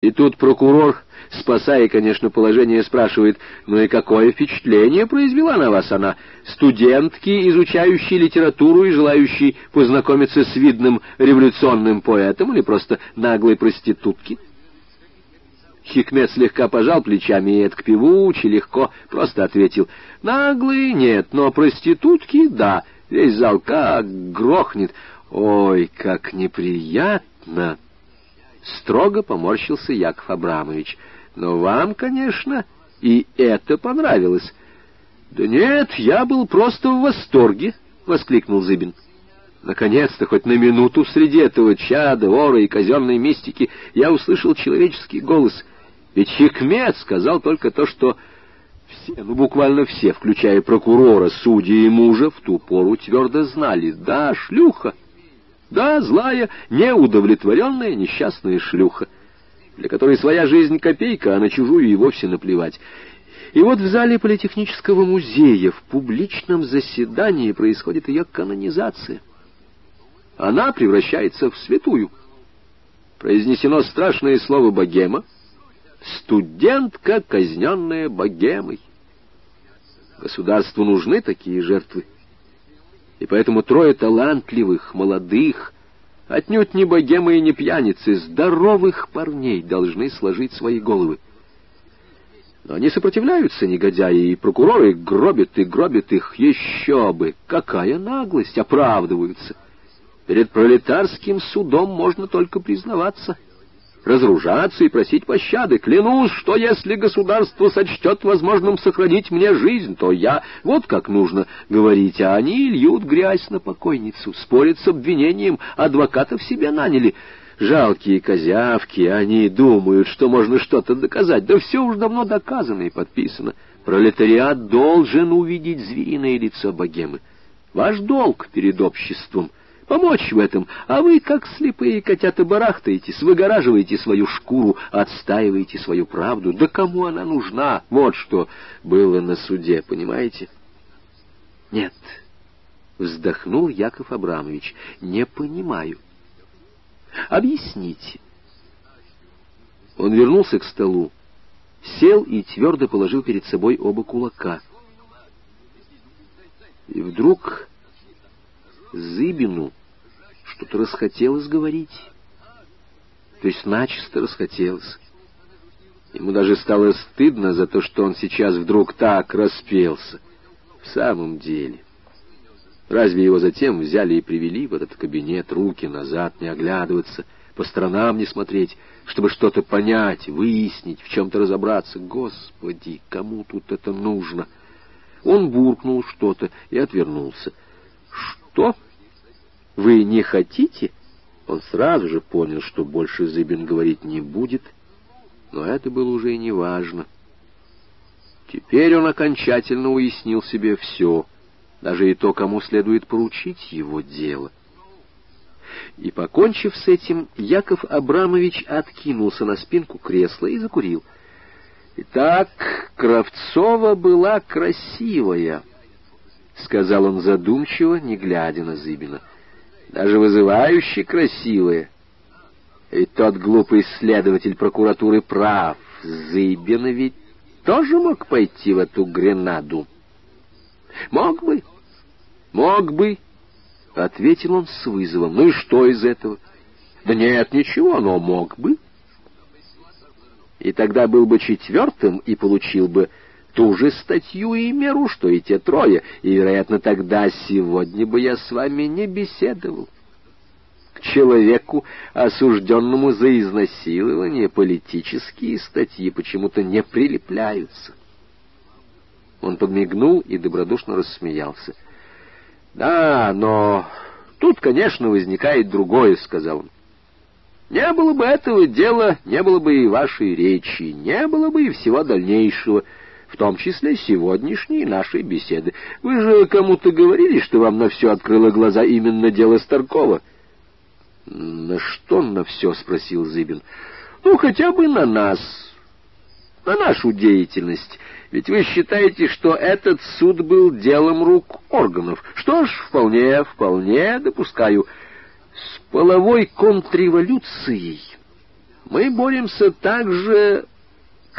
И тут прокурор, спасая, конечно, положение, спрашивает, ну и какое впечатление произвела на вас она, студентки, изучающие литературу и желающие познакомиться с видным революционным поэтом или просто наглой проститутки? Хикмет слегка пожал плечами, и это певучий, легко, просто ответил, наглые нет, но проститутки — да, весь зал как грохнет, ой, как неприятно! Строго поморщился Яков Абрамович. Но вам, конечно, и это понравилось. Да нет, я был просто в восторге, воскликнул Зыбин. Наконец-то, хоть на минуту среди этого чада, ора и казенной мистики я услышал человеческий голос. Ведь Хикмет сказал только то, что все, ну буквально все, включая прокурора, судьи и мужа, в ту пору твердо знали, да, шлюха. Да, злая, неудовлетворенная несчастная шлюха, для которой своя жизнь копейка, а на чужую и вовсе наплевать. И вот в зале Политехнического музея в публичном заседании происходит ее канонизация. Она превращается в святую. Произнесено страшное слово «богема», студентка, казненная богемой. Государству нужны такие жертвы. И поэтому трое талантливых, молодых, отнюдь не богемы и не пьяницы, здоровых парней должны сложить свои головы. Но они сопротивляются, негодяи, и прокуроры гробят и гробят их еще бы. Какая наглость, оправдываются. Перед пролетарским судом можно только признаваться — разоружаться и просить пощады. Клянусь, что если государство сочтет возможным сохранить мне жизнь, то я... Вот как нужно говорить, а они льют грязь на покойницу, спорят с обвинением, адвокатов себе наняли. Жалкие козявки, они думают, что можно что-то доказать. Да все уж давно доказано и подписано. Пролетариат должен увидеть звериное лицо богемы. Ваш долг перед обществом — помочь в этом, а вы, как слепые котята, барахтаетесь, выгораживаете свою шкуру, отстаиваете свою правду. Да кому она нужна? Вот что было на суде, понимаете? Нет, вздохнул Яков Абрамович, не понимаю. Объясните. Он вернулся к столу, сел и твердо положил перед собой оба кулака. И вдруг Зыбину что-то расхотелось говорить. То есть начисто расхотелось. Ему даже стало стыдно за то, что он сейчас вдруг так распелся. В самом деле. Разве его затем взяли и привели в этот кабинет, руки назад, не оглядываться, по сторонам не смотреть, чтобы что-то понять, выяснить, в чем-то разобраться? Господи, кому тут это нужно? Он буркнул что-то и отвернулся. «Что?» Вы не хотите?» Он сразу же понял, что больше Зыбин говорить не будет, но это было уже и не важно. Теперь он окончательно уяснил себе все, даже и то, кому следует поручить его дело. И, покончив с этим, Яков Абрамович откинулся на спинку кресла и закурил. «Итак, Кравцова была красивая», — сказал он задумчиво, не глядя на Зыбина даже вызывающе красивые. И тот глупый следователь прокуратуры прав. Зыбин ведь тоже мог пойти в эту гренаду. Мог бы, мог бы, — ответил он с вызовом. Ну и что из этого? Да нет, ничего, но мог бы. И тогда был бы четвертым и получил бы ту же статью и меру, что и те трое, и, вероятно, тогда сегодня бы я с вами не беседовал. К человеку, осужденному за изнасилование, политические статьи почему-то не прилепляются. Он подмигнул и добродушно рассмеялся. «Да, но тут, конечно, возникает другое», — сказал он. «Не было бы этого дела, не было бы и вашей речи, не было бы и всего дальнейшего» в том числе сегодняшней нашей беседы. Вы же кому-то говорили, что вам на все открыло глаза именно дело Старкова. — На что на все? — спросил Зыбин. — Ну, хотя бы на нас, на нашу деятельность. Ведь вы считаете, что этот суд был делом рук органов. Что ж, вполне, вполне допускаю. С половой контрреволюцией Мы боремся также